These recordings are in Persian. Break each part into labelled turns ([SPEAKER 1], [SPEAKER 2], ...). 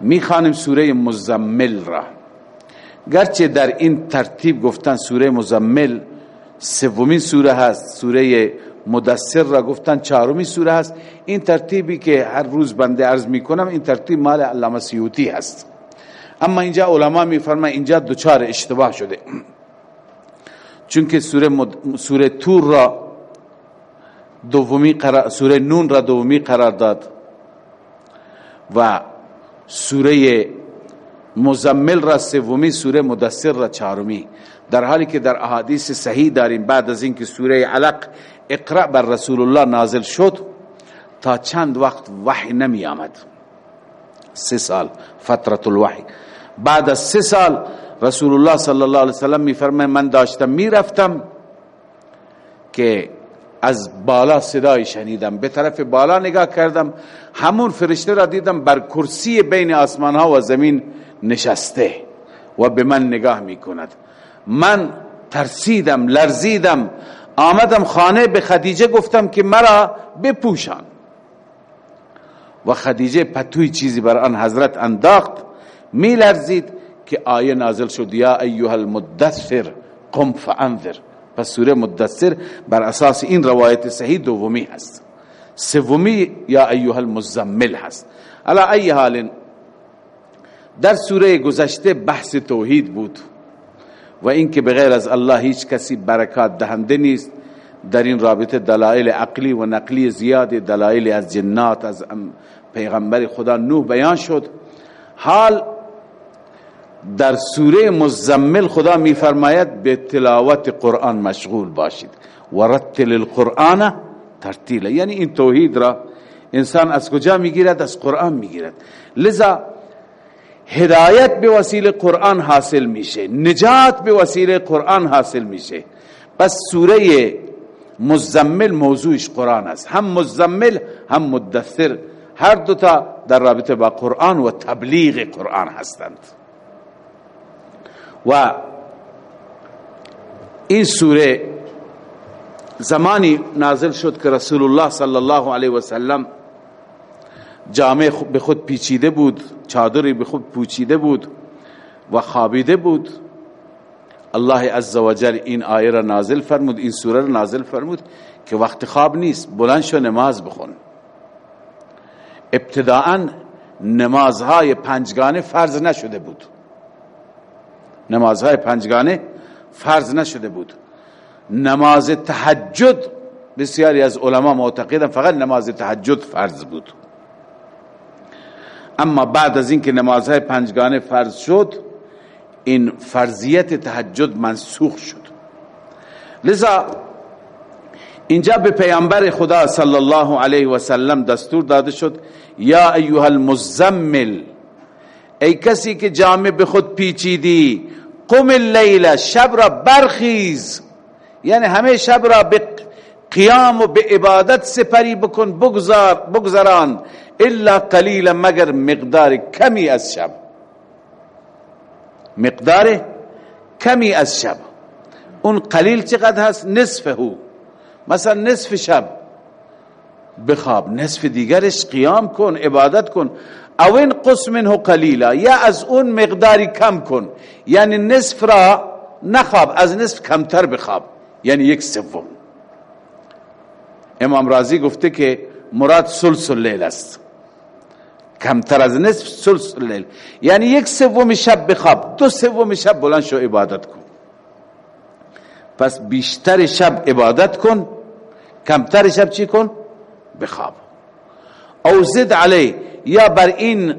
[SPEAKER 1] می‌خوانیم سوره مزمل را. گرچه در این ترتیب گفتن سوره مزمل سومین سوره هست سوره مدثر را گفتن چهارمین سوره هست. این ترتیبی که هر روز بنده عرض می‌کنم این ترتیب مال علامه سیوطی هست. اما اینجا علما میفرمایند اینجا دوچار اشتباه شده. چون که سوره, مد... سوره تور را دومی قرار سوره نون را دومی قرار داد و سوره مزمل را سومی سوره مدثر را چهارمی. در حالی که در احادیث صحیح داریم بعد از اینکه سوره علق اقرا بر رسول الله نازل شد تا چند وقت وحی نمی آمد. سه سال فترت الوحی. بعد از سه سال رسول الله صلی الله علیه وسلم میفرمه من داشتم می‌رفتم که از بالا صدای شنیدم. به طرف بالا نگاه کردم. همون فرشته را دیدم بر کرسی بین آسمان ها و زمین نشسته و به من نگاه می‌کند. من ترسیدم لرزیدم. آمدم خانه به خدیجه گفتم که مرا بپوشان. و خدیجه پتوی چیزی بر آن حضرت انداخت. می لرزید که آیه نازل شد. یا ایها المدثر قم فانذر. پس سوره مدثر بر اساس این روایت صحیح دومی هست. سومی یا ایها المزمل هست. علا ای حال در سوره گذشته بحث توحید بود و اینکه بغیر از الله هیچ کسی برکات دهنده نیست در این رابطه دلائل عقلی و نقلی زیاد دلائل از جنات از پیغمبر خدا نوح بیان شد. حال در سوره مزمل خدا میفرماید به تلاوت قرآن مشغول باشید. و رتل القرآن ترتیل یعنی این توحید را انسان از کجا می‌گیرد؟ از قرآن می‌گیرد. لذا هدایت به وسیله قرآن حاصل میشه. نجات به وسیله قرآن حاصل میشه. پس سوره مزمل موضوعش قرآن است. هم مزمل هم مدثر. هر دوتا در رابطه با قرآن و تبلیغ قرآن هستند. و این سوره زمانی نازل شد که رسول الله صلی الله علیه و سلم جامعه به خود پیچیده بود چادری به خود پوچیده بود و خوابیده بود. الله عزوجل این آیه را نازل فرمود این سوره را نازل فرمود که وقت خواب نیست بلند شو نماز بخون. ابتداعا نمازهای پنجگانه فرض نشده بود. نمازهای پنجگانه فرض نشده بود. نماز تهجد بسیاری از علما معتقدن فقط نماز تهجد فرض بود. اما بعد از اینکه نمازهای پنجگانه فرض شد این فرضیت تهجد منسوخ شد. لذا اینجا به پیامبر خدا صلی الله علیه و سلم دستور داده شد یا ایها المزمل ای کسی که جامع به خود پیچیدی قم اللیل شب را برخیز. یعنی همه شب را به قیام و به عبادت سپری بکن بگذار بگذران. الا قلیلا مگر مقدار کمی از شب. مقدار کمی از شب. اون قلیل چقدر هست؟ نصفه. مثلا نصف شب. بخواب نصف دیگرش قیام کن عبادت کن. او این منه قلیلا یا از اون مقداری کم کن. یعنی نصف را نخواب از نصف کمتر بخواب. یعنی یک سوم. امام رازی گفته که مراد سلس لیل است. کمتر از نصف سلس لیل یعنی یک سوم شب بخواب دو سوم شب بلند شو عبادت کن. پس بیشتر شب عبادت کن کمتر شب چی کن؟ بخواب. او زد علی یا بر این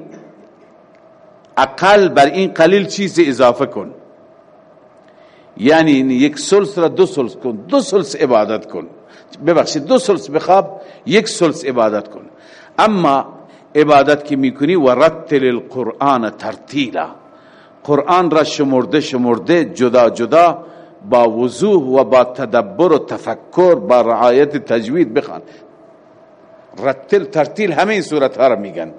[SPEAKER 1] اقل بر این قلیل چیز اضافه کن. یعنی یک سلس را دو سلس کن دو سلس عبادت کن. ببخشید دو سلس بخواب یک سلس عبادت کن. اما عبادت که می‌کنی و رتل القرآن ترتیلا. قرآن را شمرده شمرده جدا جدا با وضوح و با تدبر و تفکر با رعایت تجوید بخوان. رتل ترتیل همه این صورت ها را میگن.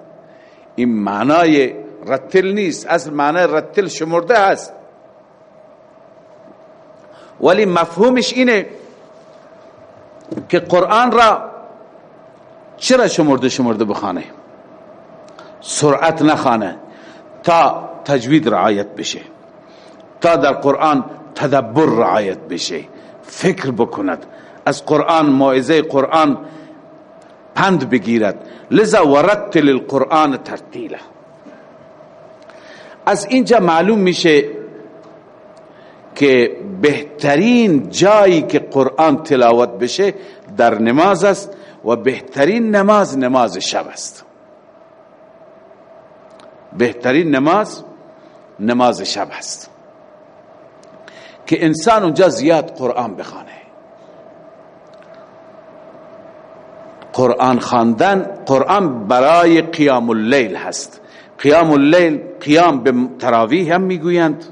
[SPEAKER 1] این معنای رتل نیست. اصل معنای رتل شمرده هست. ولی مفهومش اینه که قرآن را چرا شمرده شمرده بخانه سرعت نخانه تا تجوید رعایت بشه. تا در قرآن تدبر رعایت بشه. فکر بکند. از قرآن موعظه قرآن پند بگیرد. لذا ورتل القرآن ترتیلا. از اینجا معلوم میشه که بهترین جایی که قرآن تلاوت بشه در نماز است و بهترین نماز نماز شب است. بهترین نماز نماز شب است. که انسان اونجا زیاد قرآن بخوانه قرآن خواندن قرآن برای قیام اللیل هست. قیام اللیل قیام به تراویح هم می‌گویند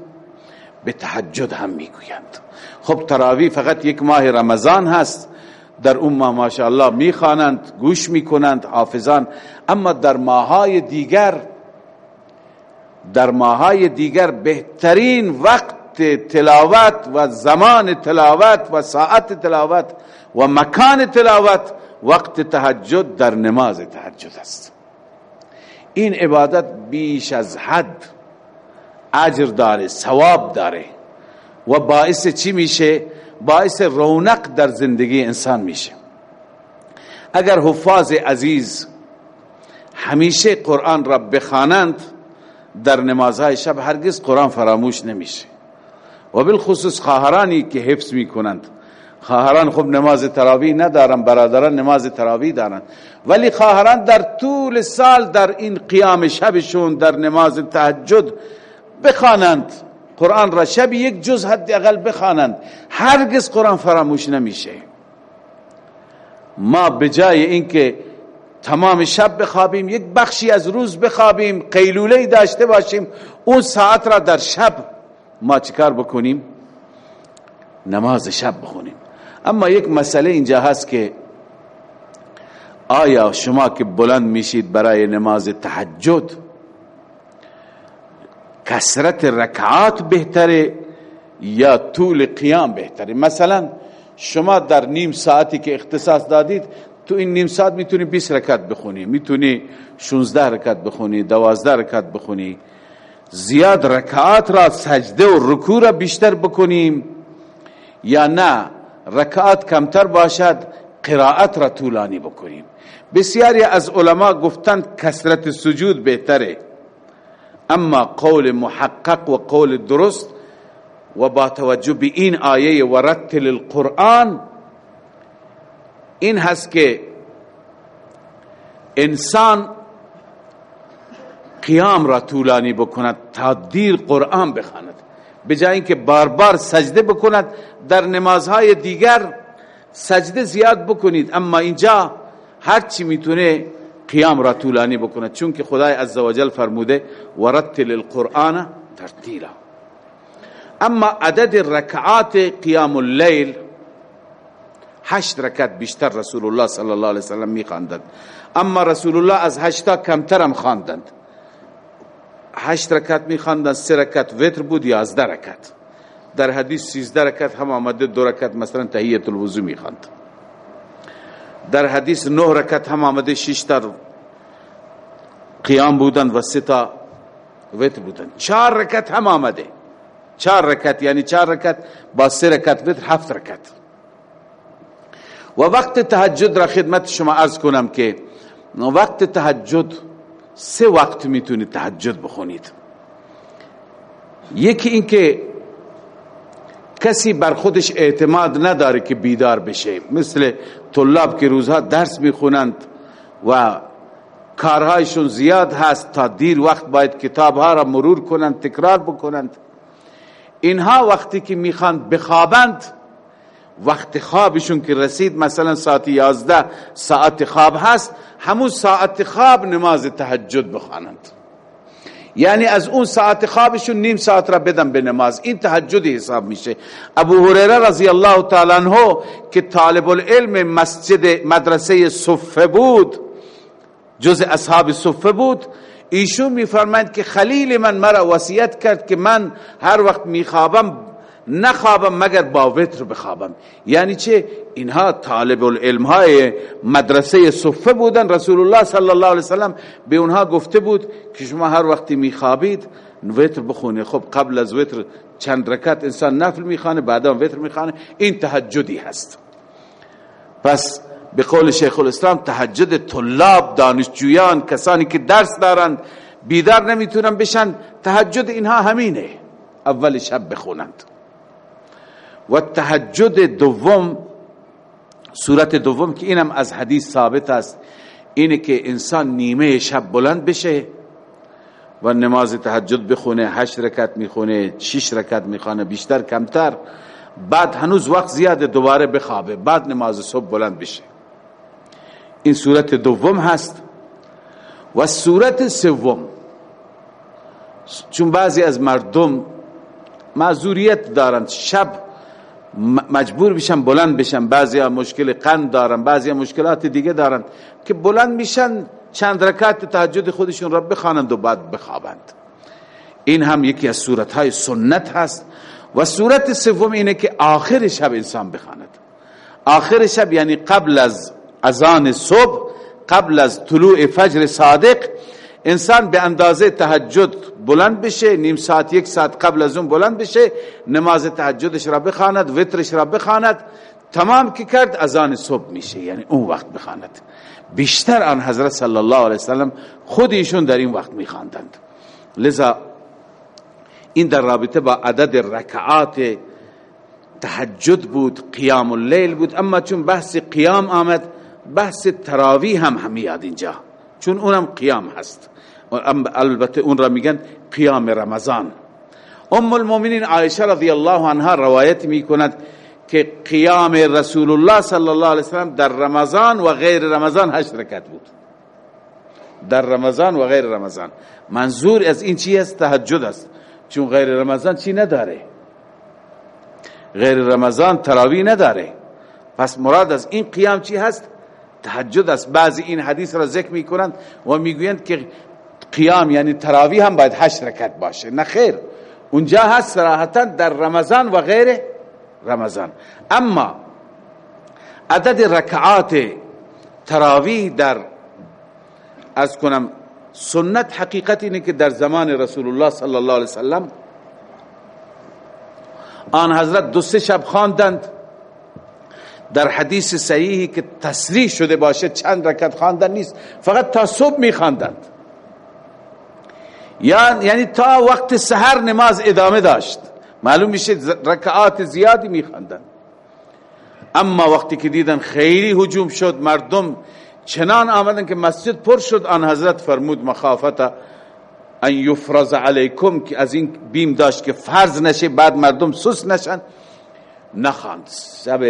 [SPEAKER 1] به تحجد هم می‌گویند. خب تراویح فقط یک ماه رمضان هست. در اون ماه ماشاءالله می‌خوانند گوش می‌کنند حافظان. اما در ماهای دیگر در ماهای دیگر بهترین وقت تلاوت و زمان تلاوت و ساعت تلاوت و مکان تلاوت وقت تهجد در نماز تهجد است. این عبادت بیش از حد اجر داره ثواب داره و باعث چی میشه؟ باعث رونق در زندگی انسان میشه. اگر حفاظ عزیز همیشه قرآن را بخوانند در نمازهای شب هرگز قرآن فراموش نمیشه. و بالخصوص خواهرانی که حفظ می‌کنند خواهران خب نماز تراویح ندارن برادران نماز تراویح دارن. ولی خواهران در طول سال در این قیام شبشون در نماز تهجد بخوانند. قرآن را شب یک جز حداقل بخوانند. هرگز قرآن فراموش نمیشه. ما به جای اینکه تمام شب بخوابیم یک بخشی از روز بخوابیم قیلوله داشته باشیم اون ساعت را در شب ما چیکار بکنیم؟ نماز شب بخونیم. اما یک مسئله اینجا هست که آیا شما که بلند میشید برای نماز تحجد کسرت رکعات بهتره یا طول قیام بهتره؟ مثلا شما در نیم ساعتی که اختصاص دادید تو این نیم ساعت می‌تونی 20 رکعت بخونی می‌تونی 16 رکعت بخونی 12 رکعت بخونی. زیاد رکعات را سجده و رکوع را بیشتر بکنیم یا نه؟ رکعات کمتر باشد قرائت را طولانی بکنیم. بسیاری از علما گفتند کسرت سجود بهتره. اما قول محقق و قول درست و با توجه به این آیه ورتل القرآن این هست که انسان قیام را طولانی بکند تا دیر قرآن بخواند. به جای اینکه بار بار سجده بکند در نمازهای دیگر سجده زیاد بکنید. اما اینجا هر چی می‌تونه قیام را طولانی بکند. چون که خدای عزوجل فرموده ورتل القرآن ترتیلا. اما عدد رکعات قیام اللیل هشت رکعت بیشتر رسول الله صلی الله علیه وسلم می اما رسول الله از هشتا کمتر هم خواندند. هشت رکعت می خواندند سه رکعت وتر بود یازده رکعت. در حدیث سیزده رکعت هم آمده دو رکعت مثلا تحییت الوضو می خواند در حدیث نه رکعت هم آمده شش تا قیام بودند و سه تا وتر بودند چهار رکعت هم آمده. چهار رکعت یعنی چهار رکعت با سه رکعت وتر هفت رکعت. و وقت تهجد را خدمت شما عرض کنم که وقت تهجد سه وقت می‌تونید تهجد بخونید. یکی اینکه کسی بر خودش اعتماد نداره که بیدار بشه. مثل طلاب که روزها درس می‌خونند و کارهایشون زیاد هست تا دیر وقت باید کتابها را مرور کنند تکرار بکنند. اینها وقتی که می‌خواند بخوابند وقت خوابشون که رسید مثلا ساعت یازده ساعت خواب هست همون ساعت خواب نماز تهجد بخوانند. یعنی از اون ساعت خوابشون نیم ساعت را بدن به نماز. این تهجدی حساب میشه. ابو هریره رضی الله تعالی عنہ که طالب العلم مسجد مدرسه صفه بود جز اصحاب صفه بود ایشون میفرمایند که خلیل من مرا وصیت کرد که من هر وقت میخوابم نخوابم مگر با وتر بخوابم. یعنی چه؟ اینها طالب العلم های مدرسه صفه بودن. رسول الله صلی الله علیه وسلم به اونها گفته بود که شما هر وقتی میخوابید وتر بخونه خب قبل از وتر چند رکعت انسان نفل می‌خوانه بعدا وتر می‌خوانه. این تهجدی هست. پس به قول شیخ الاسلام تهجد طلاب دانشجویان کسانی که درس دارند بیدار نمی‌تونن بشن. تهجد اینها همینه. اول شب بخونند. و تهجد دوم صورت دوم که اینم از حدیث ثابت است اینه که انسان نیمه شب بلند بشه و نماز تهجد بخونه هشت رکت می‌خونه شش رکت می‌خونه بیشتر کمتر بعد هنوز وقت زیاده دوباره بخوابه بعد نماز صبح بلند بشه. این صورت دوم هست. و صورت سوم چون بعضی از مردم معذوریت دارند شب مجبور بشن بلند بشن. بعضی مشکل قند دارن بعضی مشکلات دیگه دارن. که بلند میشن چند رکعت تهجد خودشون را بخوانند و بعد بخوابند. این هم یکی از صورت های سنت هست. و صورت سوم اینه که آخر شب انسان بخواند. آخر شب یعنی قبل از اذان صبح قبل از طلوع فجر صادق انسان به اندازه تهجد بلند بشه نیم ساعت یک ساعت قبل از اون بلند بشه نماز تهجدش را بخواند وترش را بخواند تمام که کرد اذان صبح میشه یعنی اون وقت بخواند. بیشتر آن حضرت صلی الله علیه وسلم خودشون در این وقت میخواندند. لذا این در رابطه با عدد رکعات تهجد بود قیام اللیل بود اما چون بحث قیام آمد بحث تراوی هم همیاد اینجا. چون اونم قیام هست. البته اون را میگن قیام رمضان. ام المؤمنین عایشه رضی الله عنها روایت می‌کند که قیام رسول الله صلی الله علیه وسلم در رمضان و غیر رمضان هشت رکعت بود. در رمضان و غیر رمضان. منظور از این چی است؟ تهجد است. چون غیر رمضان چی نداره؟ غیر رمضان تراوی نداره. پس مراد از این قیام چی هست؟ تهجد است. بعضی این حدیث را ذکر می‌کنند و می‌گویند که قیام یعنی تراوی هم باید هشت رکعت باشه. نه خیر. اونجا هست صراحتا در رمضان و غیر رمضان. اما عدد رکعات تراوی در از کنم سنت حقیقت اینه که در زمان رسول الله صلی الله علیه وسلم آن حضرت دو سه شب خواندند. در حدیث صحیحی که تصریح شده باشه چند رکعت خواندن نیست. فقط تا صبح میخواندند. یعنی تا وقت سحر نماز ادامه داشت. معلوم میشه رکعات زیادی میخواندند. اما وقتی که دیدن خیلی هجوم شد مردم چنان آمدن که مسجد پر شد آن حضرت فرمود مخافت ان یفرز علیکم که از این بیم داشت که فرض نشه بعد مردم سس نشن. نخواند. شب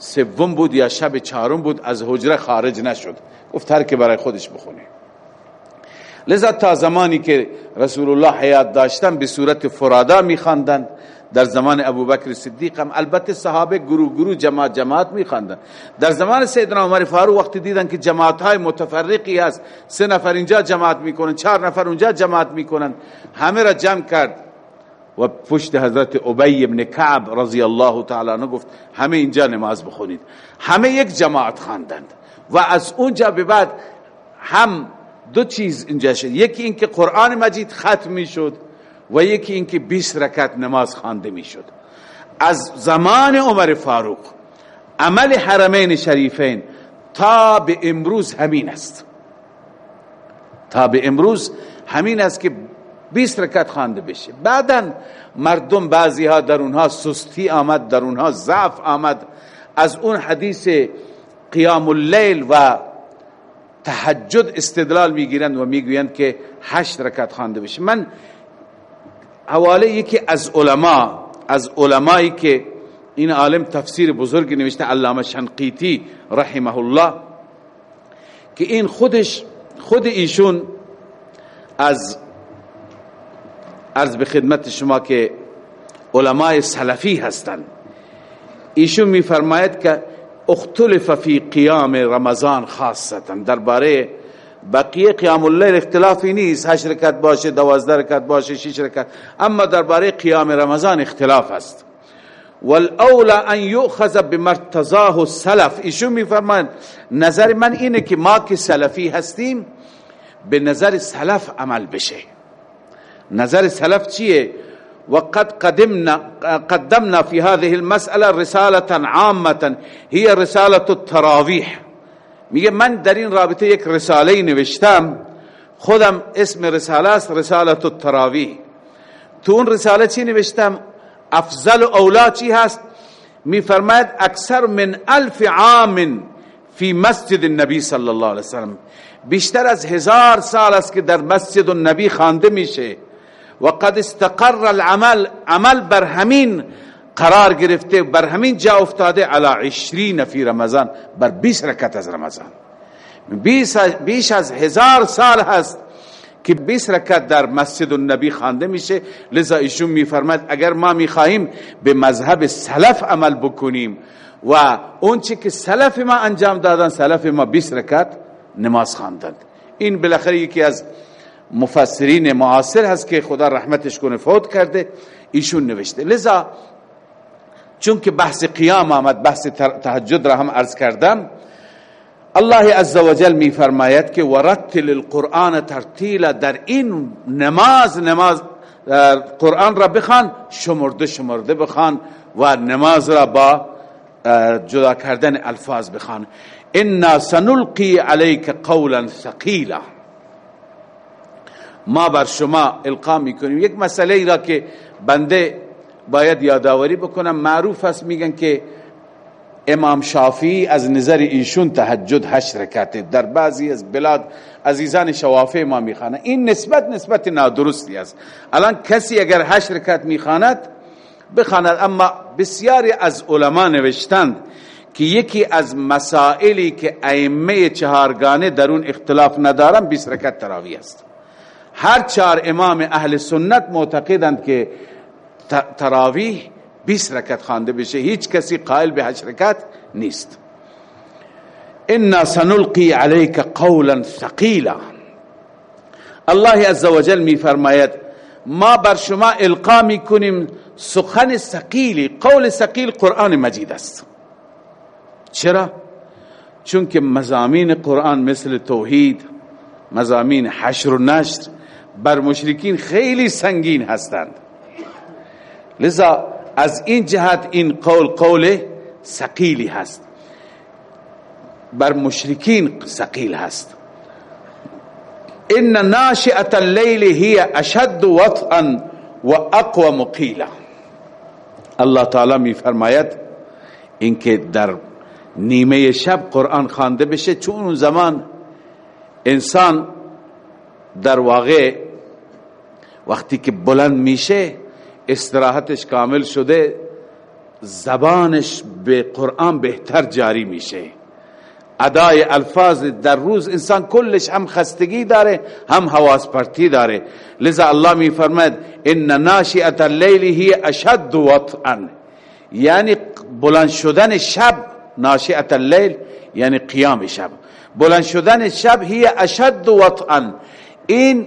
[SPEAKER 1] سوم بود یا شب چهارم بود از حجره خارج نشد. گفت هر که برای خودش بخونه لذا تا زمانی که رسول الله حیات داشتن به صورت فرادا میخواندند در زمان ابوبکر صدیق هم البته صحابه گروه گروه جماعت جماعت میخواندند در زمان سیدنا عمر فاروق وقتی دیدن که جماعت های متفرقی هست سه نفر اینجا جماعت می‌کنن چهار نفر اونجا جماعت می‌کنن همه را جمع کرد. و پشت حضرت ابی ابن کعب رضی الله تعالی عنہ گفت همه اینجا نماز بخونید. همه یک جماعت خواندند. و از اونجا به بعد هم دو چیز اینجا شد. یکی اینکه قرآن مجید ختم می‌شد و یکی اینکه 20 رکعت نماز خوانده می‌شد. از زمان عمر فاروق عمل حرمین شریفین تا به امروز همین است. تا به امروز همین است که 20 رکعت خوانده بشه. بعدا مردم بعضی ها در اونها سستی آمد در اونها ضعف آمد. از اون حدیث قیام اللیل و تهجد استدلال می‌گیرند و می‌گویند که هشت رکعت خوانده بشه. من حواله یکی از علما از علمایی که این عالم تفسیر بزرگی نوشته علامه شنقیتی رحمه الله که این خودش خود ایشون از عرض به خدمت شما که علمای سلفی هستند. ایشون میفرماید که اختلف فی قیام رمضان خاصتا. درباره بقیه قیام اللیل اختلافی نیست. هشت رکعت باشه دوازده رکعت باشه شش رکعت. اما درباره قیام رمضان اختلاف است. والأولى أن يؤخذ بما ارتضاه السلف. ایشون میفرمایند نظر من اینه که ما که سلفی هستیم به نظر سلف عمل بشه. نظر سلف چیه؟ وقد قدمنا قدمنا في هذه المسألة رسالة عامة هي رسالة التراويح. میگه من در این رابطه یک رساله نوشتم خودم اسم رساله است رساله التراویح. تو اون رساله چی نوشتم؟ افضل اولا چی هست؟ میفرماید اکثر من الف عام فی مسجد النبی صلی الله علیه وسلم. بیشتر از هزار سال است که در مسجد النبی خوانده میشه. و قد استقر العمل عمل بر همین قرار گرفته بر همین جا افتاده علی عشرین فی رمضان بر 20 رکعت از رمضان. بیش از هزار سال هست که 20 رکعت در مسجد النبی خوانده میشه. لذا ایشون میفرماد اگر ما می‌خواهیم به مذهب سلف عمل بکنیم و اون چی که سلف ما انجام دادن سلف ما 20 رکعت نماز خواندند. این بالاخره یکی از مفسرین معاصر هست که خدا رحمتش کنه فوت کرده ایشون نوشته. لذا چون که بحث قیام آمد بحث تهجد را هم عرض کردم الله عزوجل می فرماید که ورتل القرآن ترتیلا در این نماز نماز قرآن را بخوان شمرده شمرده بخوان و نماز را با جدا کردن الفاظ بخوان. انا سنلقی علیک قولا ثقیلا. ما بر شما القا می‌کنیم. یک مسئله ای را که بنده باید یادآوری بکنم. معروف است میگن که امام شافعی از نظر ایشون تهجد هشت رکعته. در بعضی از بلاد عزیزان شوافع ما می‌خوانه این نسبت نسبت نادرستی است. الان کسی اگر هشت رکعت می‌خواند بخواند. اما بسیاری از علما نوشتند که یکی از مسائلی که ائمه چهارگانه در اون اختلاف ندارن 20 رکعت تراویح است. هر چهار امام اهل سنت معتقدند که تراویح 20 رکعت خوانده بشه. هیچ کسی قائل به 8 رکعت نیست. انا سنلقي عليك قولا ثقيلا الله عز وجل می فرماید ما بر شما القا می کنیم سخن ثقیلی قول ثقیل قرآن مجید است. چرا؟ چون که مزامین قرآن مثل توحید مزامین حشر و نشر بر مشرکین خیلی سنگین هستند. لذا از این جهت این قول قول سقیلی هست. بر مشرکین سقیل هست. ان ناشئه اللیل هی اشد وطئا و اقوى مقیلا. الله تعالی می فرماید اینکه در نیمه شب قرآن خوانده بشه. چون اون زمان انسان در واقع وقتی که بلند میشه استراحتش کامل شده زبانش به قرآن بهتر جاری میشه. ادای الفاظ در روز انسان کلش هم خستگی داره هم حواس پرتی داره. لذا الله می فرماید ان ناشئه اللیل هی اشد وطئا. یعنی بلند شدن شب ناشئه اللیل یعنی قیام شب. بلند شدن شب هی اشد وطئا. این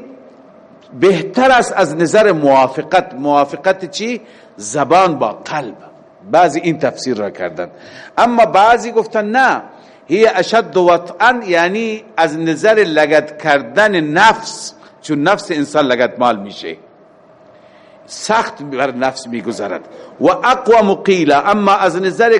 [SPEAKER 1] بهتر است از نظر موافقت. موافقت چی? زبان با قلب. بعضی این تفسیر را کردن. اما بعضی گفتن نه. هی اشد وطعا یعنی از نظر لگت کردن نفس چون نفس انسان لگت مال میشه. سخت بر نفس میگذرد. و اقوى مقیلا اما از نظر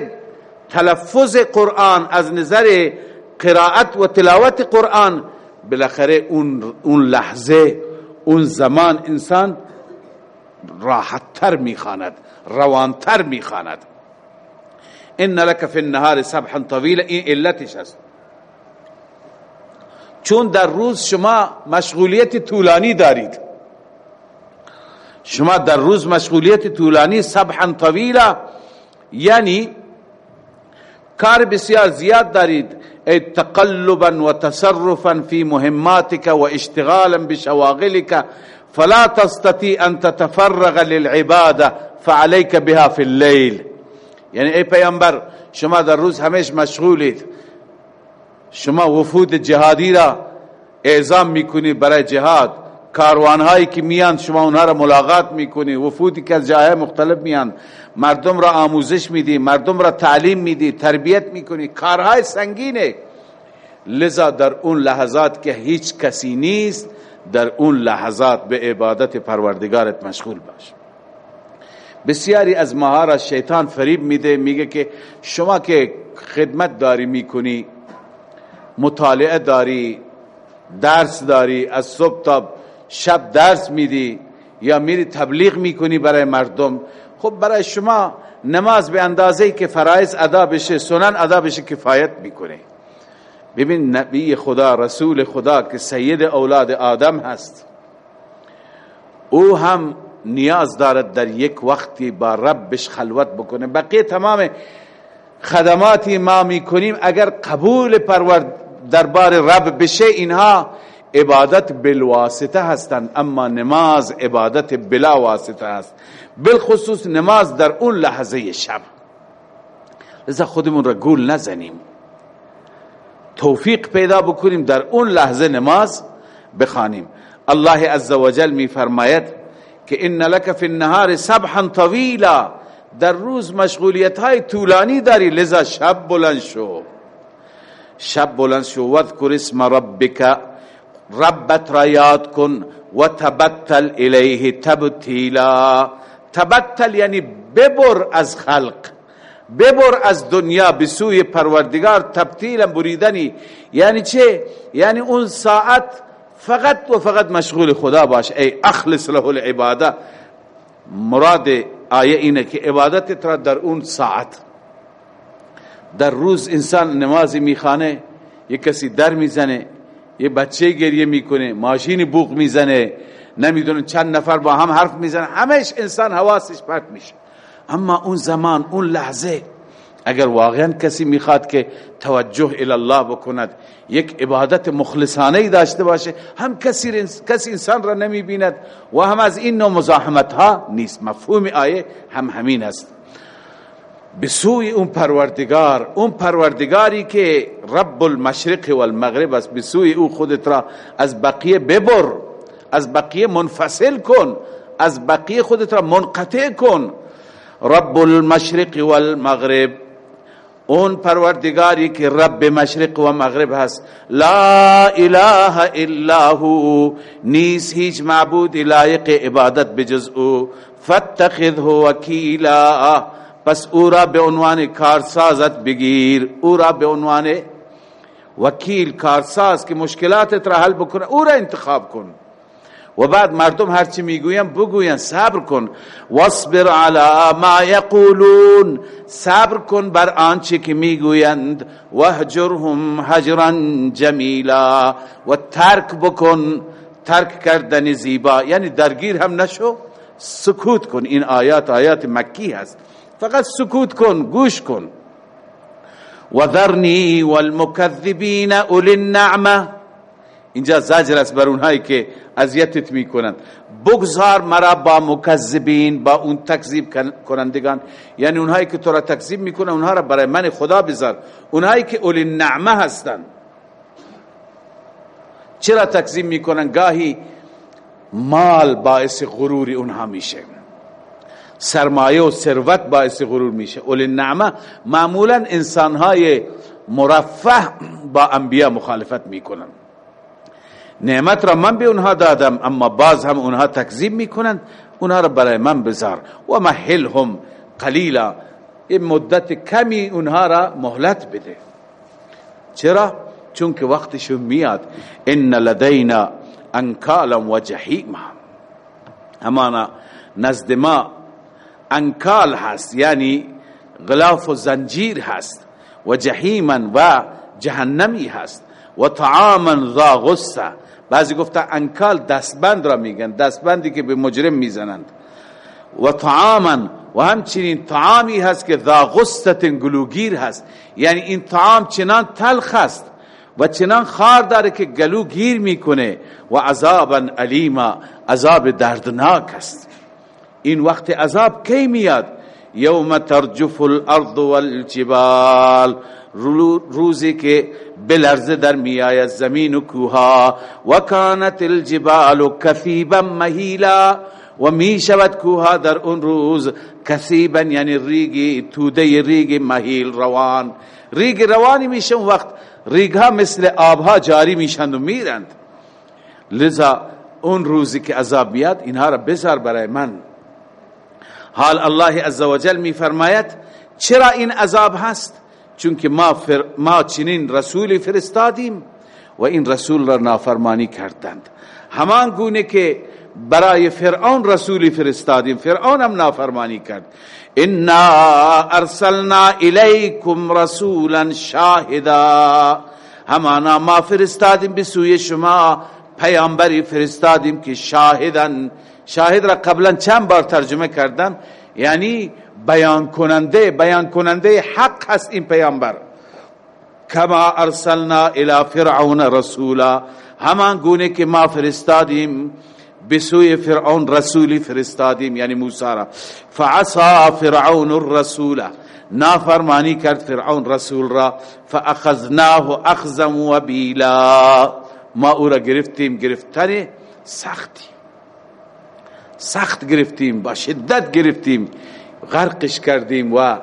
[SPEAKER 1] تلفظ قرآن از نظر قرائت و تلاوت قرآن بالاخره اون اون لحظه اون زمان انسان راحتتر می‌خواند روانتر می‌خواند. ان لك في النهار سبحا طویل این علتش است. چون در روز شما مشغولیت طولانی دارید. شما در روز مشغولیت طولانی سبحا طویلا یعنی کار بسیار زیاد دارید. تقلبا و تصرفا فی مهماتك و اشتغالا بشواغلك فلا تستطيع أن تتفرغ للعبادة فعليك بها في الليل. یعنی ای پیامبر شما در روز همیش مشغولید. شما وفود جهادی را اعزام میکنید برای جهاد. کاروان هایی که میان شما اونها را ملاقات می‌کنی. وفودی که از جای مختلف میان. مردم را آموزش میدی مردم را تعلیم میدی تربیت می‌کنی. کارهای سنگینه. لذا در اون لحظات که هیچ کسی نیست در اون لحظات به عبادت پروردگارت مشغول باش. بسیاری از ماها را شیطان فریب میده میگه که شما که خدمت داری می‌کنی مطالعه داری درس داری از صبح تا شب درس میدی یا میری تبلیغ می‌کنی برای مردم؟ خب برای شما نماز به اندازه که فرایض ادا بشه سنن ادا بشه کفایت می‌کنه. ببین نبی خدا رسول خدا که سید اولاد آدم هست او هم نیاز دارد در یک وقتی با ربش خلوت بکنه. بقیه تمام خدماتی ما می‌کنیم. اگر قبول پرورد دربار رب بشه اینها عبادت بالواسطه هستند اما نماز عبادت بلا واسطه است. بالخصوص نماز در اون لحظه شب. لذا خودمون را گول نزنیم. توفیق پیدا بکنیم در اون لحظه نماز بخوانیم. الله عزوجل می فرماید که ان لك فی النهار سبحا طویلا. در روز مشغولیت های طولانی داری لذا شب بلند شو. شب بلند شو وذکر اسم ربک ربت را یاد کن و تبتل الیه تبتیلا. تبتل یعنی ببر از خلق ببر از دنیا به سوی پروردگار تبتیلا بریدنی. یعنی چه؟ یعنی اون ساعت فقط و فقط مشغول خدا باش. ای اخلص له العباده. مراد آیه اینه که عبادت را در اون ساعت در روز انسان نمازی میخانه یک کسی در می‌زنه یه بچه گریه می‌کنه ماشین بوق می‌زنه نمی‌دونه چند نفر با هم حرف می‌زنه همش انسان حواسش پرت میشه. اما اون زمان اون لحظه اگر واقعا کسی می‌خواد که توجه الله بکند یک عبادت مخلصانه داشته باشه هم کسی, کسی انسان را نمی‌بیند و هم از این نوع مزاحمت ها نیست. مفهوم آیه هم همین است. به سوی اون پروردگار اون پروردگاری که رب المشرق و المغرب است به سوی او خودت را از بقیه ببر از بقیه منفصل کن از بقیه خودت را منقطع کن. رب المشرق و المغرب اون پروردگاری که رب مشرق و مغرب هست. لا اله الا هو نیست هیچ معبود لایق عبادت بجز او. فاتخذه وکیلا. پس او را به عنوان کارسازت بگیر. او را به عنوان وکیل کارساز که مشکلاتت را حل بکنه او را انتخاب کن. و بعد مردم هرچی می‌گوین بگوین صبر کن. واصبر على ما یقولون. صبر کن بر آنچه که می‌گویند. وهجرهم هجرا جمیلا. و ترک بکن ترک کردن زیبا. یعنی درگیر هم نشو سکوت کن. این آیات آیات مکی هست. فقط سکوت کن گوش کن. و ذرنی والمکذبین اولی النعمه اینجا زجر است بر اونهایی که اذیتت می‌کنند. بگذار مرا با مکذبین با اون تکذیب کنندگان. یعنی اونهایی که تو را تکذیب می‌کنن اونها را برای من خدا بذار. اونهایی که اولی نعمه هستند چرا تکذیب می‌کنن؟ گاهی مال باعث غرور اونها میشه. سرمایه و ثروت باعث غرور میشه. اولی نعمه معمولا انسانهای مرفه با انبیا مخالفت می‌کنن. نعمت را من به اونها دادم اما باز هم اونها تکذیب می‌کنند. اونها را برای من بذار. و محلهم قلیلا. این مدت کمی اونها را مهلت بده. چرا؟ چون که وقتشون میاد. ان لدینا انکالا و جحیما. همانا نزد ما انکال هست یعنی غلاف و زنجیر هست و جهیما و جهنمی هست و طعاما ذا غصه. بعضی گفته انکال دستبند را میگن دستبندی که به مجرم می‌زنند. و طعاما و همچنین طعامی هست که ذا غصت گلوگیر هست. یعنی این طعام چنان تلخ است و چنان خار داره که گلو گیر می‌کنه و عذابا علیما عذاب دردناک است. این وقت عذاب کی میاد؟ یوم ترجف الارض والجبال. روزی که بلرزه در میآید زمین و کوها وكانت الجبال كثيبا مهيلا. و می شود کوها در اون روز كثيبا یعنی ریگی توده ریگ مهيل روان. ریگ روانی میشه وقت. ریگ ها مثل آبها جاری میشند و میرند. لذا اون روزی که عذاب بیاد اینها را بذار برای من. حال الله عزوجل میفرماید چرا این عذاب هست؟ چون که ما, ما چنین رسولی فرستادیم و این رسول را نافرمانی کردند. همان گونه که برای فرعون رسولی فرستادیم فرعون هم نافرمانی کرد. انا ارسلنا الیکم رسولا شاهدا. همانا ما فرستادیم به سوی شما پیامبری فرستادیم که شاهدن شاهد را قبلا چند بار ترجمه کردم. یعنی بیان کننده بیان کننده حق هست این پیامبر. کما ارسلنا الى فرعون رسولا. همان گونه که ما فرستادیم به سوی فرعون رسولی فرستادیم یعنی موسی را. فعصا فرعون الرسول. نافرمانی کرد فرعون رسول را. فاخذناه اخذا وبیلا. ما او را گرفتیم گرفتن سختی. سخت گرفتیم با شدت گرفتیم غرقش کردیم و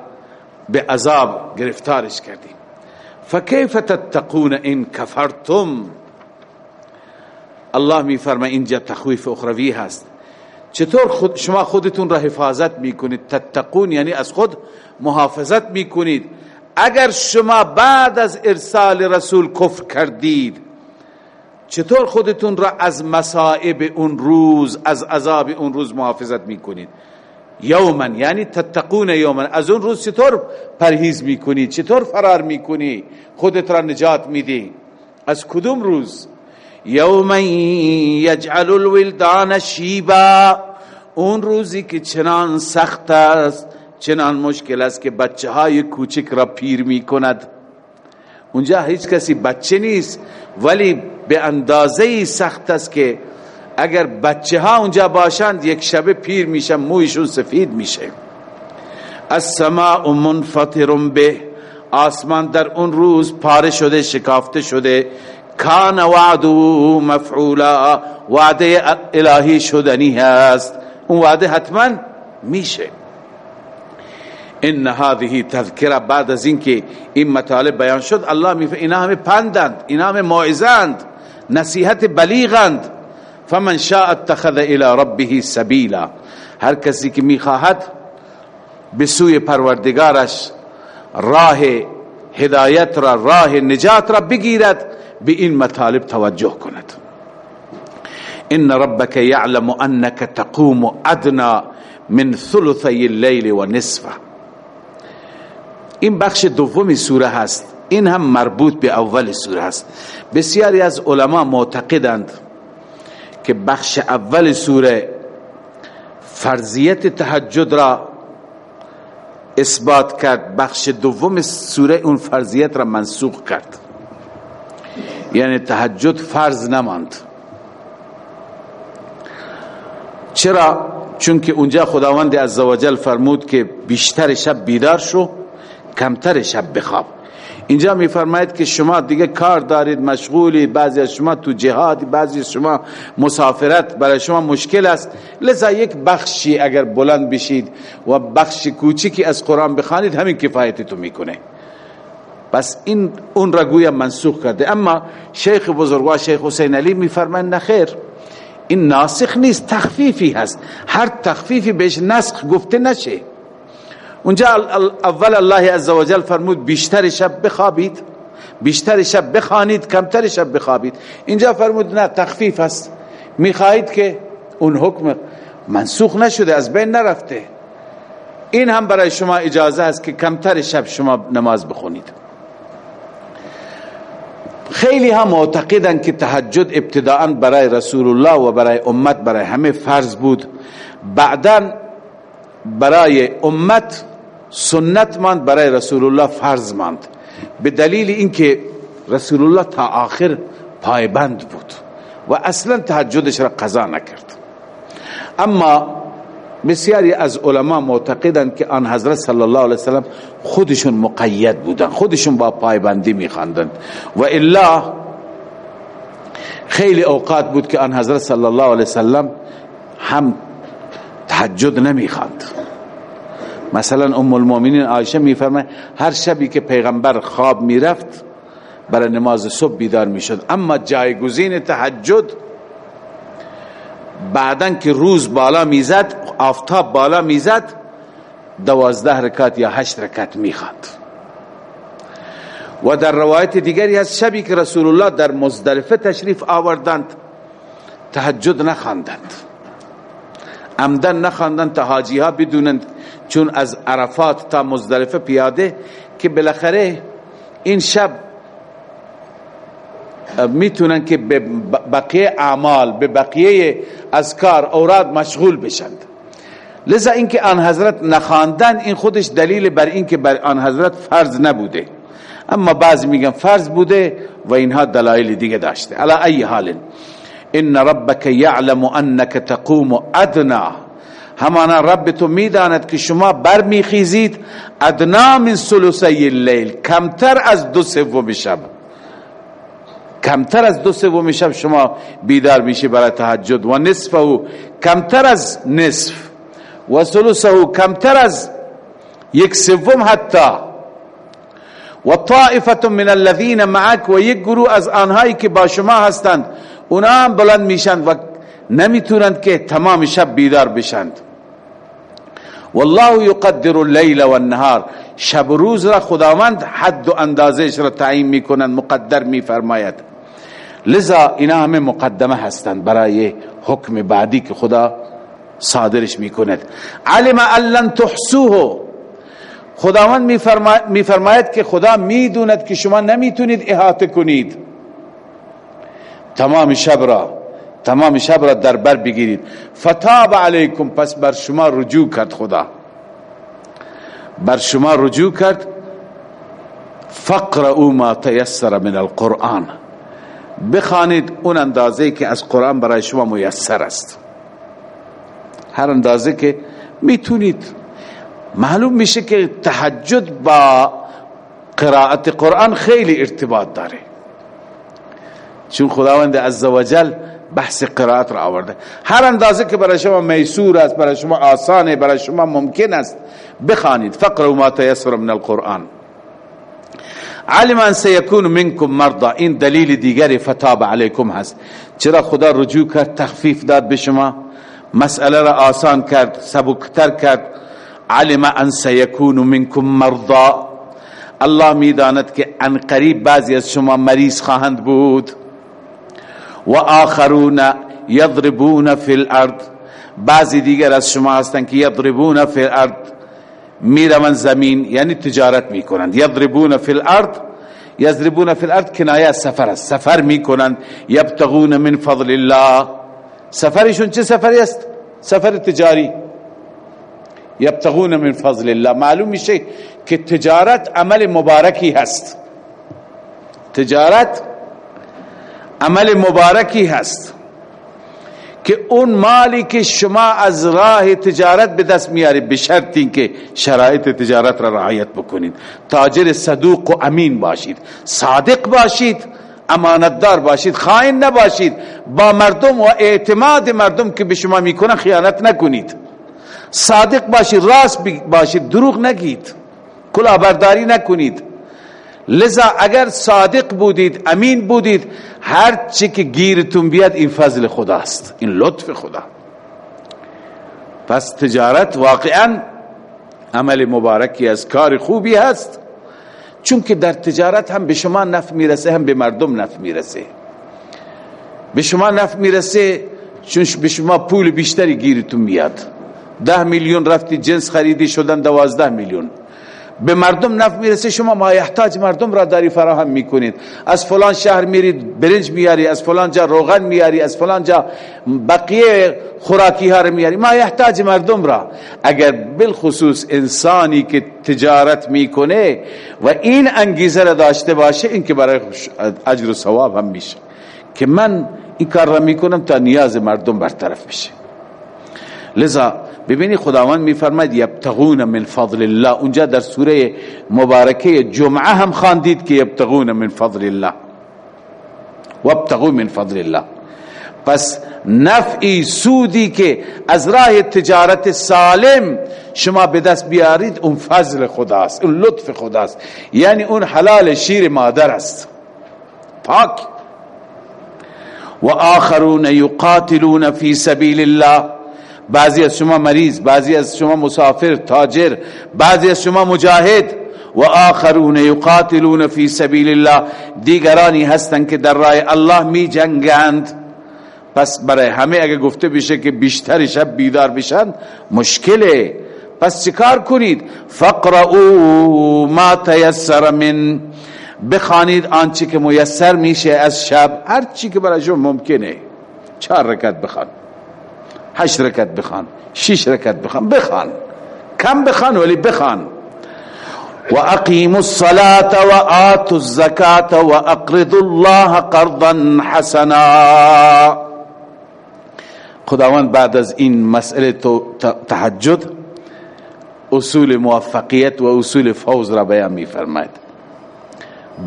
[SPEAKER 1] به عذاب گرفتارش کردیم. فکیف تتقون این کفرتم؟ الله می فرما اینجا تخویف اخروی هست. چطور خود شما خودتون را حفاظت می‌کنید؟ تتقون یعنی از خود محافظت می‌کنید. اگر شما بعد از ارسال رسول کفر کردید چطور خودتون را از مصائب اون روز از عذاب اون روز محافظت می‌کنید؟ یوما یعنی تتقون یوما از اون روز چطور پرهیز می‌کنید چطور فرار می‌کنی؟ خودت را نجات میدی. از کدوم روز؟ یوما یجعل الولدان شیبا. اون روزی که چنان سخت است چنان مشکل است که بچه های کوچک را پیر می‌کند. اونجا هیچ کسی بچه نیست ولی به اندازه سخت است که اگر بچه ها اونجا باشند یک شب پیر میشن مویشون سفید میشه. السماء منفطر به آسمان در اون روز پاره شده شکافته شده. کان وعدو مفعولا وعده الهی شدنی هست. اون وعده حتما میشه. ان هذه تذکره بعد از اینکه این مطالب بیان شد الله می اینا همه پندند اینا همه موعظند نصیحت بلیغند. فمن شاء اتخذ إلى ربه سبیلا. هر کسی که میخواهد به سوی پروردگارش راه هدایت را راه نجات را بگیرد به این مطالب توجه کند. ان ربك يعلم انك تقوم ادنى من ثلثي الليل و نصفه این بخش دومی سوره هست. این هم مربوط به اول سوره هست بسیاری از علما معتقدند که بخش اول سوره فرضیت تهجد را اثبات کرد بخش دوم سوره اون فرضیت را منسوخ کرد. یعنی تهجد فرض نماند. چرا؟ چون که اونجا خداوند عزوجل فرمود که بیشتر شب بیدار شو کمتر شب بخواب. اینجا میفرماید که شما دیگه کار دارید مشغولی بعضی از شما تو جهاد بعضی از شما مسافرت برای شما مشکل است. لذا یک بخشی اگر بلند بشید و بخش کوچیکی از قرآن بخوانید همین کفایتتون می‌کنه. بس این اون را گویا منسوخ کرده. اما شیخ بزرگوار شیخ حسین علی میفرماید نخیر این ناسخ نیست تخفیفی هست. هر تخفیفی بهش نسخ گفته نشه. اونجا اول الله عزوجل فرمود بیشتر شب بخوابید. بیشتر شب بخوانید کمتر شب بخوابید. اینجا فرمود نه تخفیف است. می‌خواهید که اون حکم منسوخ نشده از بین نرفته. این هم برای شما اجازه است که کمتر شب شما نماز بخونید. خیلی هم معتقدن که تهجد ابتداعا برای رسول الله و برای امت برای همه فرض بود. بعدا برای امت سنت ماند برای رسول الله فرض ماند. به دلیل اینکه رسول الله تا آخر پایبند بود و اصلا تهجدش را قضا نکرد. اما بسیاری از علما معتقدند که آن حضرت صلی الله علیه وسلم خودشون مقید بودن خودشون با پایبندی میخواندند. و الا خیلی اوقات بود که آن حضرت صلی الله علیه وسلم هم تهجد نمی‌خواند. مثلا ام المؤمنین عایشه میفرماید هر شبی که پیغمبر خواب می‌رفت برای نماز صبح بیدار می‌شد. اما جایگزین تهجد بعدن که روز بالا می‌زد آفتاب بالا می‌زد دوازده رکات یا هشت رکات می‌خواد. و در روایت دیگری از شبی که رسول الله در مزدلفه تشریف آوردند تهجد نخواندند. عمدن نخواندند تا حاجی ها بدونند چون از عرفات تا مزدلفه پیاده که بالاخره این شب می‌تونن که به بقیه اعمال به بقیه اذکار اوراد مشغول بشند. لذا اینکه آن حضرت نخواندن این خودش دلیل بر اینکه بر آن حضرت فرض نبوده. اما بعضی میگن فرض بوده و اینها دلایل دیگه داشته. علا ای حال ان ربک یعلم انک تقوم ادنا. همانا رب تو می‌داند که شما برمیخیزید. ادنا من ثلثی اللیل. کمتر از دو سوم شب. کمتر از دو سوم شب شما بیدار میشی برای تهجد. و نصفه کمتر از نصف. و ثلثه کمتر از یک سوم حتی. و طائفه من الذين معك و یک گروه از آنهایی که با شما هستند اونا هم بلند میشند و نمی‌تونند که تمام شب بیدار بشند. والله يقدر الليل والنهار. شب روز را خداوند حد و اندازهش را تعیین می‌کنند مقدر میفرماید. لذا اینا همه مقدمه هستند برای حکم بعدی که خدا صادرش می‌کند. علم ان تحسوه خداوند میفرماید که خدا می‌دوند که شما نمی‌تونید احاطه کنید. تمام شب را تمام شب را در بر بگیرید. فتاب علیکم پس بر شما رجوع کرد خدا. بر شما رجوع کرد. فقر او ما تیسر من القرآن. بخوانید اون اندازه که از قرآن برای شما میسر است. هر اندازه که می‌تونید. معلوم میشه که تحجد با قرائت قرآن خیلی ارتباط داره. چون خداوند عزوجل بحث قرائت را آورده. هر اندازه که برای شما میسور است برای شما آسانه برای شما ممکن است بخوانید. فقر ما تیسر من القرآن. علم ان سيكون منكم مرضى این دلیل دیگری فتاب علیکم هست. چرا خدا رجوع کرد تخفیف داد به شما؟ مسئله را آسان کرد سبکتر کرد. علم ان سيكون منكم مرضى الله می‌داند که ان قریب بعضی از شما مریض خواهند بود. و آخرون یضربون فی الارض. بعضی دیگر از شما هستند که یضربون فی الارض می‌روند زمین یعنی تجارت می‌کنند. یضربون فی الارض یضربون فی الارض کنایه سفر است. سفر می‌کنند. یبتغون من فضل الله. سفرشون چه سفری است؟ سفر تجاری. یبتغون من فضل الله. معلوم میشه که تجارت عمل مبارکی هست. تجارت عمل مبارکی هست که اون مالی که شما از راه تجارت به دست میارید به اینکه شرایط تجارت را رعایت بکنید. تاجر صدوق و امین باشید. صادق باشید امانتدار باشید خائن نباشید. با مردم و اعتماد مردم که به شما می‌کنن خیانت نکنید. صادق باشید راست باشید دروغ نگید. کلاهبرداری نکنید. لذا اگر صادق بودید امین بودید هر چی که گیرتون بیاد این فضل خداست. این لطف خدا. پس تجارت واقعا عمل مبارکی از کار خوبی هست. چون که در تجارت هم به شما نفع می‌رسه هم به مردم نفع می‌رسه. به شما نفع می‌رسه چون به شما پول بیشتری گیرتون میاد. ده میلیون رفتی جنس خریدی شدن دوازده میلیون. به مردم نفع می‌رسه شما ما یحتاج مردم را داری فراهم می‌کنید. از فلان شهر میرید برنج میاری از فلان جا روغن میاری از فلان جا بقیه خوراکی ها رو میاری. ما یحتاج مردم را. اگر بالخصوص انسانی که تجارت می‌کنه و این انگیزه را داشته باشه این که برای اجر و ثواب هم میشه. که من این کار را می‌کنم تا نیاز مردم برطرف بشه. لذا ببینی خداوند میفرماید یبتغون من فضل الله. اونجا در سوره مبارکه جمعه هم خواندید که یبتغون من فضل الله. وابتغوا من فضل الله. پس نفعی سودی که از راه تجارت سالم شما به دست بیارید اون فضل خداست اون لطف خداست. یعنی اون حلال شیر مادر است. پاک. و آخرون یقاتلون فی سبیل الله. بعضی از شما مریض بعضی از شما مسافر تاجر بعضی از شما مجاهد. و آخرون یقاتلون فی سبیل الله. دیگرانی هستند که در راه الله می جنگند. پس برای همه اگه گفته بشه که بیشتر شب بیدار بشن مشکله. پس چیکار کنید؟ فقرؤوا ما تیسر من. بخوانید آنچه که میسر میشه از شب. هر چی که برای شما ممکنه. چهار رکت بخوان. هشت رکت بخوان شش رکت بخوان بخوان. کم بخوان ولی بخوان. و اقیموا الصلاة و آتوا الزکاة و اقرضوا الله قرضا حسنا. خداوند بعد از این مسئله تحجد اصول موفقیت و اصول فوز را بیان می فرماید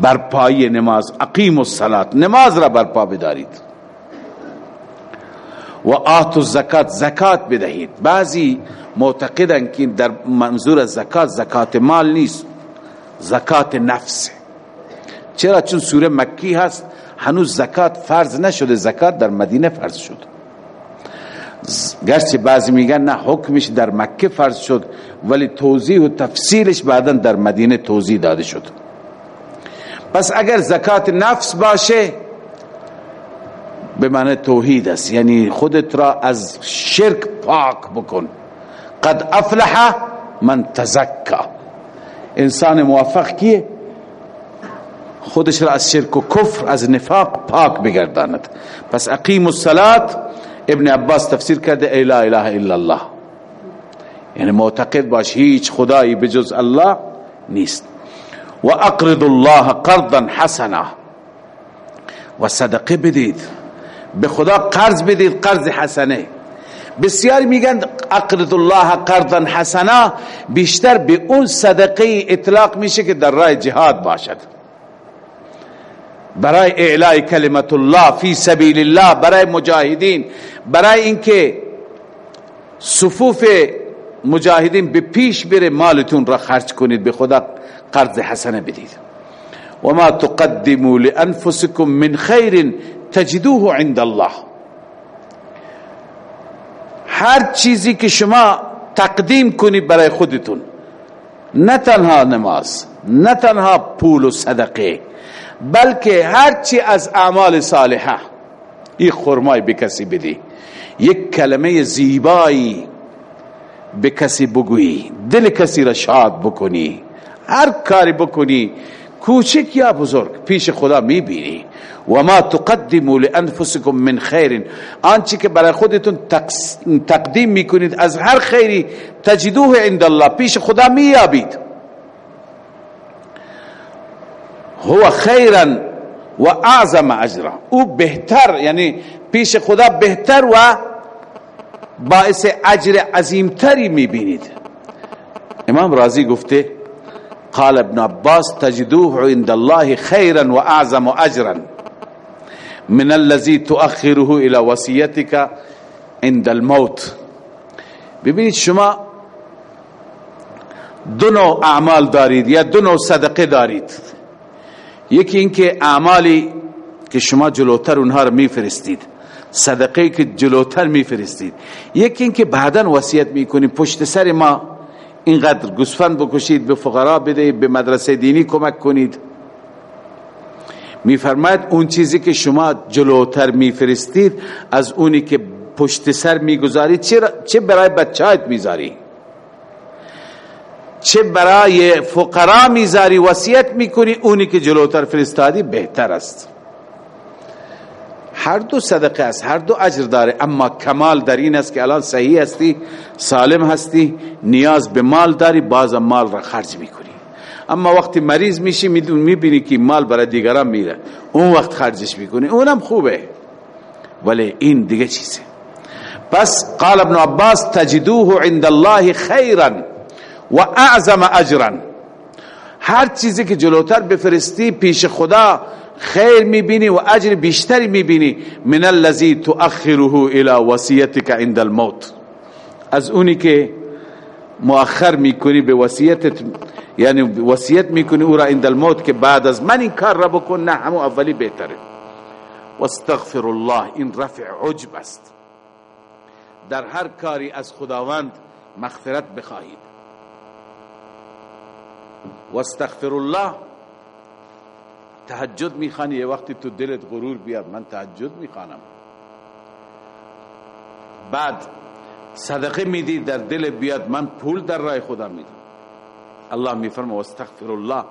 [SPEAKER 1] بر پای نماز اقیم الصلاة نماز را برپا بدارید. و آت الزکات زکات بدهید. بعضی معتقدن که در منظور زکات زکات مال نیست زکات نفس. چرا؟ چون سوره مکی هست هنوز زکات فرض نشده زکات در مدینه فرض شد. گرچه بعضی میگن نه حکمش در مکه فرض شد ولی توضیح و تفصیلش بعدا در مدینه توضیح داده شد. پس اگر زکات نفس باشه به معنی توحید است. یعنی خودت را از شرک پاک بکن. قد افلح من تزکا. انسان موفق کیه؟ خودش را از شرک و کفر از نفاق پاک بگرداند. پس اقیم الصلاة. ابن عباس تفسیر کرده ای لا اله الا الله. یعنی معتقد باش هیچ خدایی بجز الله نیست. و اقرض الله قرضا حسنا. و صدقه بدید. به خدا قرض بدید قرض حسنه. بسیاری میگن اقرض الله قرضا حسنا بیشتر به اون صدقه اطلاق میشه که در راه جهاد باشد. برای اعلاء کلمت الله فی سبیل الله برای مجاهدین برای اینکه صفوف مجاهدین به پیش بره مالتون را خرج کنید به خدا قرض حسنه بدید. و ما تقدموا لانفسكم من خیر تجدوه عند الله. هر چیزی که شما تقدیم کنید برای خودتون نه تنها نماز نه تنها پول و صدقه بلکه هرچی از اعمال صالحه این خرمای به کسی بدی. یک کلمه زیبایی به کسی بگویی دل کسی را شاد بکنی هر کاری بکنی کوچک یا بزرگ پیش خدا می‌بینی. و ما تقدموا لانفسكم من خیر آنچه که برای خودتون تقدیم می‌کنید از هر خیری تجدوه عند الله پیش خدا مییابید. هو خیرا و اعظم اجرا. او بهتر یعنی پیش خدا بهتر و باعث اجر عظیمتری می‌بینید. امام رازی گفته قال ابن عباس تجدوه عند الله خيرا واعظم اجرا. من الذي تؤخره الى وصيتك عند الموت. ببینید شما دو نوع اعمال دارید یا دو نوع صدقه دارید. یکی اینکه اعمالی که شما جلوتر اونها رو میفرستید صدقه که جلوتر میفرستید. یکی اینکه بعدا وصیت می‌کنید پشت سر ما اینقدر گوسفند بکشید به فقرا بده به مدرسه دینی کمک کنید. میفرماید اون چیزی که شما جلوتر میفرستید از اونی که پشت سر می‌گذارید چه برای بچهات می‌ذاری؟ چه برای فقرا می‌ذاری؟ وصیت می‌کنی اونی که جلوتر فرستادی بهتر است. هر دو صدقه است هر دو اجر داره اما کمال در این است که الان صحیح هستی سالم هستی نیاز به مال داری باز مال را خرج می‌کنی. اما وقتی مریض میشی میدون می‌بینی که مال برای دیگران میره. اون وقت خرجش می‌کنی. اونم خوبه. ولی این دیگه چیزه. بس قال ابن عباس تجدوه عند الله خیرا و اعظم اجرا. هر چیزی که جلوتر بفرستی پیش خدا خیر می‌بینی و اجر بیشتری می‌بینی. من الذي تؤخره الى وصیتك عند الموت. از اونی که مؤخر می‌کنی به وصیتت یعنی وصیت می‌کنی او را عند الموت که بعد از من این کار را بکن نه همو اولی بهتره. واستغفر الله این رفع عجب است. در هر کاری از خداوند مغفرت بخواهید. واستغفر الله تهجد می‌خوانی یه وقتی تو دلت غرور بیاد من تهجد می‌خوانم. بعد صدقه میدی در دل بیاد من پول در راه خدا میدم. الله میفرما واستغفر الله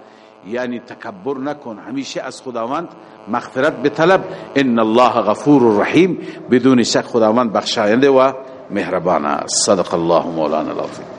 [SPEAKER 1] یعنی تکبر نکن. همیشه از خداوند مغفرت بطلب. ان الله غفور رحیم. بدون شک خداوند بخشاینده و مهربان است. صدق الله مولانا العظیم.